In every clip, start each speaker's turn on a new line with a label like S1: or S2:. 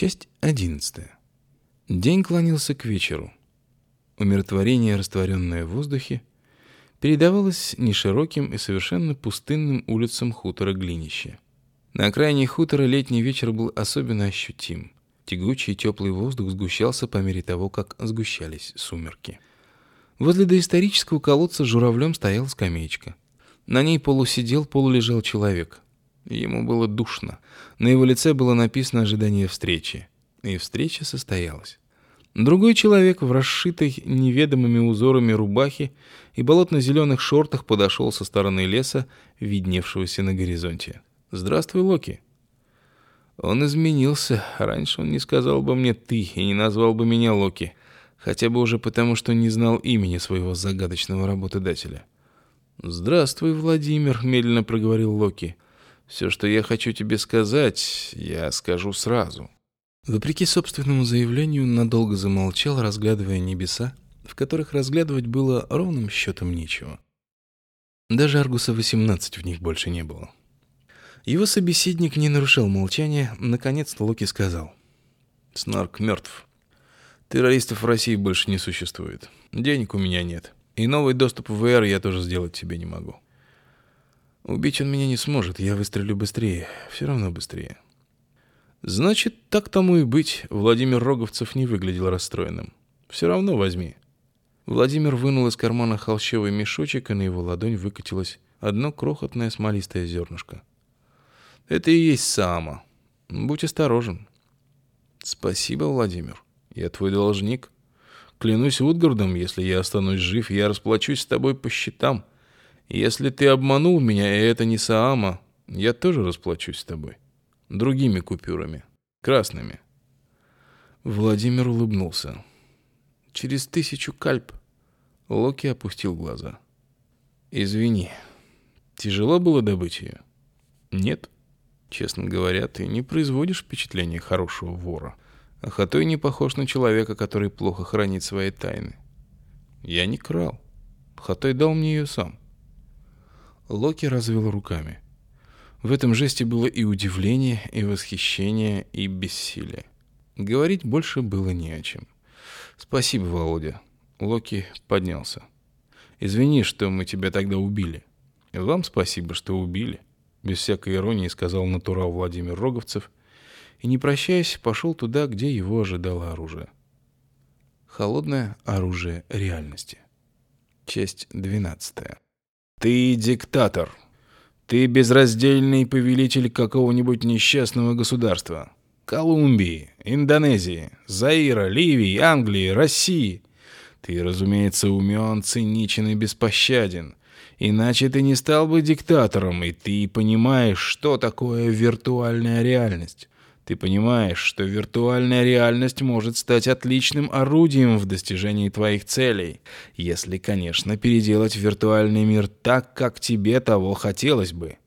S1: Часть одиннадцатая. День клонился к вечеру. Умиротворение, растворенное в воздухе, передавалось нешироким и совершенно пустынным улицам хутора Глинище. На окраине хутора летний вечер был особенно ощутим. Тягучий теплый воздух сгущался по мере того, как сгущались сумерки. Возле доисторического колодца журавлем стояла скамеечка. На ней полусидел, полулежал человек. Ему было душно. На его лице было написано ожидание встречи. И встреча состоялась. Другой человек в расшитой неведомыми узорами рубахе и болотно-зеленых шортах подошел со стороны леса, видневшегося на горизонте. «Здравствуй, Локи». Он изменился. Раньше он не сказал бы мне «ты» и не назвал бы меня Локи. Хотя бы уже потому, что не знал имени своего загадочного работодателя. «Здравствуй, Владимир», — медленно проговорил Локи. «Все, что я хочу тебе сказать, я скажу сразу». Вопреки собственному заявлению, надолго замолчал, разглядывая небеса, в которых разглядывать было ровным счетом нечего. Даже Аргуса-18 в них больше не было. Его собеседник не нарушал молчания, наконец Локи сказал. «Снарк мертв. Террористов в России больше не существует. Денег у меня нет. И новый доступ в VR я тоже сделать себе не могу. Убить он меня не сможет, я выстрелю быстрее, все равно быстрее». Значит, так тому и быть. Владимир Роговцев не выглядел расстроенным. Все равно возьми. Владимир вынул из кармана холщовый мешочек, и на его ладонь выкатилось одно крохотное смолистое зернышко. Это и есть Саама. Будь осторожен. Спасибо, Владимир. Я твой должник. Клянусь Утгардом, если я останусь жив, я расплачусь с тобой по счетам. Если ты обманул меня, и это не Саама, я тоже расплачусь с тобой другими купюрами, красными. Владимир улыбнулся. Через тысячу кальп Локи опустил глаза. Извини, тяжело было добыть ее? Нет. Честно говоря, ты не производишь впечатления хорошего вора. А Хатой не похож на человека, который плохо хранит свои тайны. Я не крал. Хатой дал мне ее сам. Локи развел руками. В этом жесте было и удивление, и восхищение, и бессилие. Говорить больше было не о чем. «Спасибо, Володя». Локи поднялся. «Извини, что мы тебя тогда убили». «Вам спасибо, что убили», — без всякой иронии сказал натурал Владимир Роговцев, и, не прощаясь, пошел туда, где его ожидало оружие. Холодное оружие реальности. Часть двенадцатая. «Ты диктатор», ты безраздельный повелитель какого-нибудь несчастного государства. Колумбии, Индонезии, Заира, Ливии, Англии, России. Ты, разумеется, умен, циничен и беспощаден. Иначе ты не стал бы диктатором, и ты понимаешь, что такое виртуальная реальность. Ты понимаешь, что виртуальная реальность может стать отличным орудием в достижении твоих целей, если, конечно, переделать виртуальный мир так, как тебе того хотелось бы.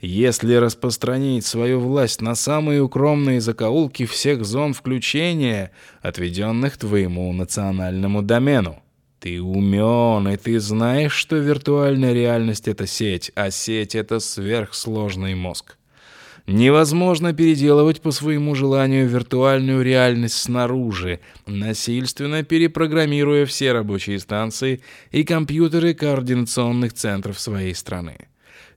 S1: Если распространить свою власть на самые укромные закоулки всех зон включения, отведенных твоему национальному домену. Ты умен, и ты знаешь, что виртуальная реальность — это сеть, а сеть — это сверхсложный мозг. Невозможно переделывать по своему желанию виртуальную реальность снаружи, насильственно перепрограммируя все рабочие станции и компьютеры координационных центров своей страны.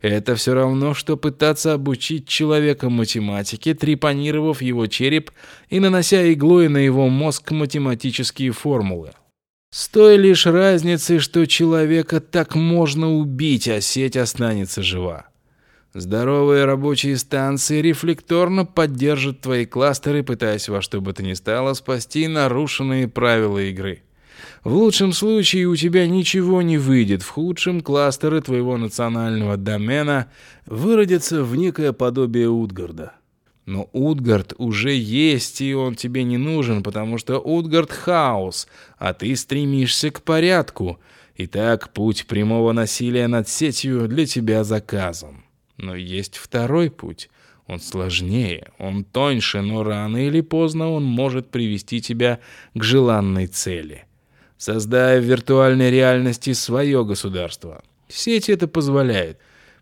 S1: Это все равно, что пытаться обучить человека математике, трепанировав его череп и нанося иглой на его мозг математические формулы. С лишь разницей, что человека так можно убить, а сеть останется жива. Здоровые рабочие станции рефлекторно поддержат твои кластеры, пытаясь во что бы то ни стало спасти нарушенные правила игры. В лучшем случае у тебя ничего не выйдет, в худшем кластеры твоего национального домена выродятся в некое подобие Утгарда. Но Утгард уже есть, и он тебе не нужен, потому что Утгард — хаос, а ты стремишься к порядку. Итак, путь прямого насилия над сетью для тебя заказан. Но есть второй путь. Он сложнее, он тоньше, но рано или поздно он может привести тебя к желанной цели. Создая в виртуальной реальности свое государство. Сеть это позволяет.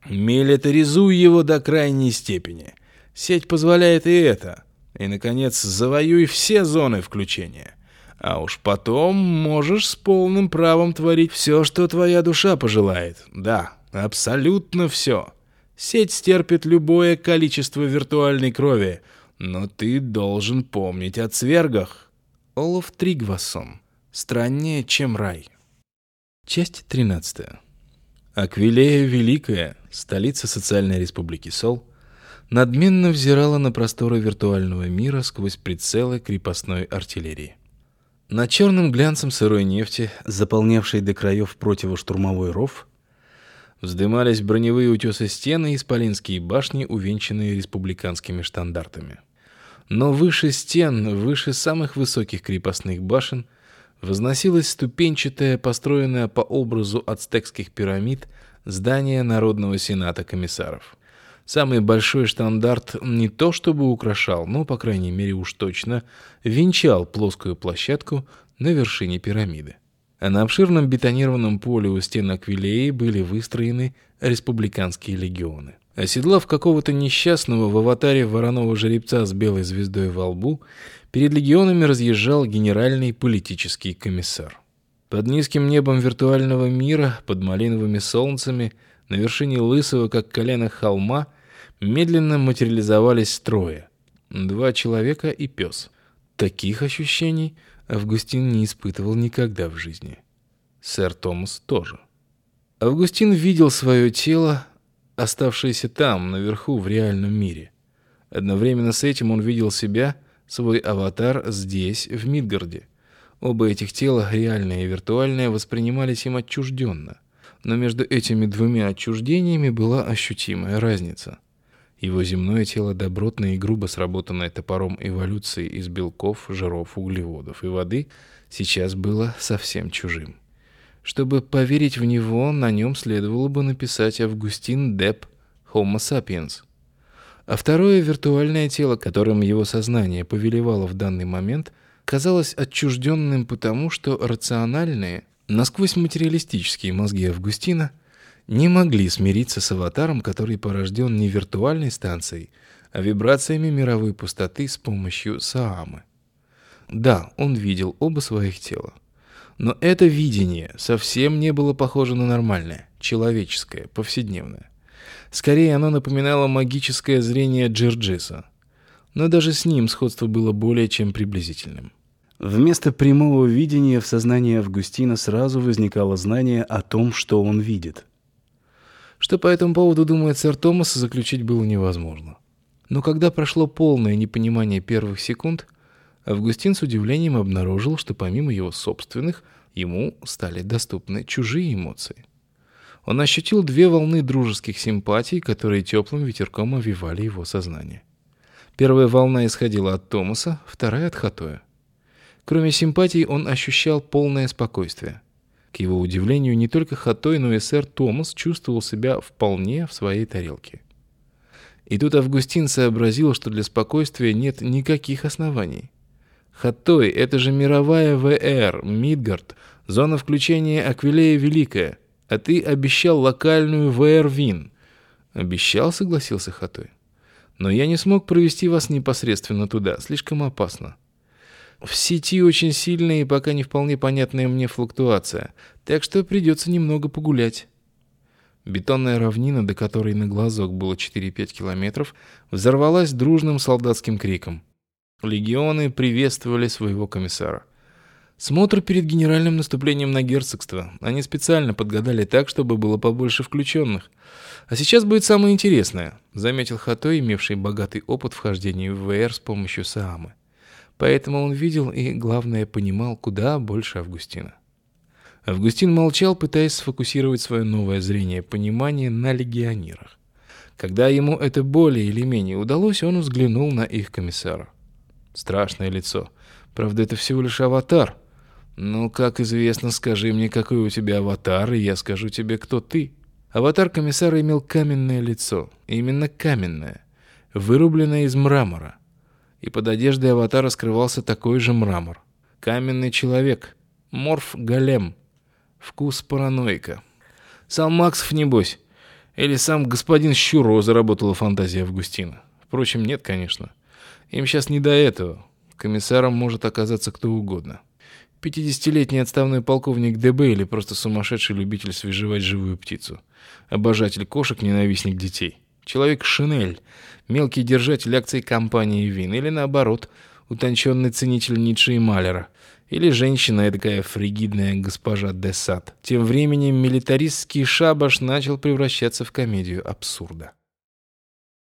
S1: Милитаризуй его до крайней степени. Сеть позволяет и это. И, наконец, завоюй все зоны включения. А уж потом можешь с полным правом творить все, что твоя душа пожелает. Да, абсолютно все. Сеть стерпит любое количество виртуальной крови, но ты должен помнить о цвергах. Олаф Тригвассон. Страннее, чем рай. Часть 13. Аквилея Великая, столица социальной республики Сол, надменно взирала на просторы виртуального мира сквозь прицелы крепостной артиллерии. На черном глянцем сырой нефти, заполнявшей до краев противоштурмовой ров, вздымались броневые утесы стены и исполинские башни, увенчанные республиканскими штандартами. Но выше стен, выше самых высоких крепостных башен, возносилось ступенчатое, построенное по образу ацтекских пирамид, здание Народного сената комиссаров. Самый большой штандарт не то чтобы украшал, но, по крайней мере уж точно, венчал плоскую площадку на вершине пирамиды. А на обширном бетонированном поле у стен Аквилеи были выстроены республиканские легионы. Оседлав какого-то несчастного в аватаре вороного жеребца с белой звездой во лбу, перед легионами разъезжал генеральный политический комиссар. Под низким небом виртуального мира, под малиновыми солнцами, на вершине лысого, как колено холма, медленно материализовались трое. Два человека и пес. Таких ощущений Августин не испытывал никогда в жизни. Сэр Томас тоже. Августин видел свое тело, оставшееся там, наверху, в реальном мире. Одновременно с этим он видел себя, свой аватар, здесь, в Мидгарде. Оба этих тела, реальное и виртуальное, воспринимались им отчужденно. Но между этими двумя отчуждениями была ощутимая разница. Его земное тело, добротное и грубо сработанное топором эволюции из белков, жиров, углеводов и воды, сейчас было совсем чужим. Чтобы поверить в него, на нем следовало бы написать Августин Деп Homo sapiens. А второе виртуальное тело, которым его сознание повелевало в данный момент, казалось отчужденным потому, что рациональные, насквозь материалистические мозги Августина не могли смириться с аватаром, который порожден не виртуальной станцией, а вибрациями мировой пустоты с помощью Саамы. Да, он видел оба своих тела. Но это видение совсем не было похоже на нормальное, человеческое, повседневное. Скорее, оно напоминало магическое зрение Джерджиса. Но даже с ним сходство было более чем приблизительным. Вместо прямого видения в сознании Августина сразу возникало знание о том, что он видит. Что по этому поводу думает сэр Томас, заключить было невозможно. Но когда прошло полное непонимание первых секунд, Августин с удивлением обнаружил, что помимо его собственных, ему стали доступны чужие эмоции. Он ощутил две волны дружеских симпатий, которые теплым ветерком овивали его сознание. Первая волна исходила от Томаса, вторая от Хатоя. Кроме симпатий, он ощущал полное спокойствие. К его удивлению, не только Хатой, но и сэр Томас чувствовал себя вполне в своей тарелке. И тут Августин сообразил, что для спокойствия нет никаких оснований. Хатой — это же мировая ВР, Мидгард, зона включения Аквилея Великая, а ты обещал локальную ВР Вин. Обещал, согласился Хатой. Но я не смог провести вас непосредственно туда, слишком опасно. В сети очень сильная и пока не вполне понятная мне флуктуация, так что придется немного погулять. Бетонная равнина, до которой на глазок было 4-5 километров, взорвалась дружным солдатским криком. Легионы приветствовали своего комиссара. Смотр перед генеральным наступлением на герцогство. Они специально подгадали так, чтобы было побольше включенных. А сейчас будет самое интересное, заметил Хато, имевший богатый опыт вхождения в ВР с помощью Саамы. Поэтому он видел и, главное, понимал куда больше Августина. Августин молчал, пытаясь сфокусировать свое новое зрение понимание на легионерах. Когда ему это более или менее удалось, он взглянул на их комиссара. Страшное лицо. Правда, это всего лишь аватар. Ну, как известно, скажи мне, какой у тебя аватар, и я скажу тебе, кто ты. Аватар комиссара имел каменное лицо. Именно каменное. Вырубленное из мрамора. И под одеждой аватара скрывался такой же мрамор. Каменный человек. Морф-голем. Вкус параноика. Сам Максов, небось. Или сам господин Щуро заработала фантазия Августина. Впрочем, нет, конечно. Им сейчас не до этого. Комиссаром может оказаться кто угодно. Пятидесятилетний отставной полковник ДБ или просто сумасшедший любитель свежевать живую птицу. Обожатель кошек, ненавистник детей. Человек Шинель, мелкий держатель акций компании Вин. Или наоборот, утонченный ценитель Ницше и Малера. Или женщина, такая фригидная госпожа Десад. Тем временем милитаристский шабаш начал превращаться в комедию абсурда.